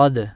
Kad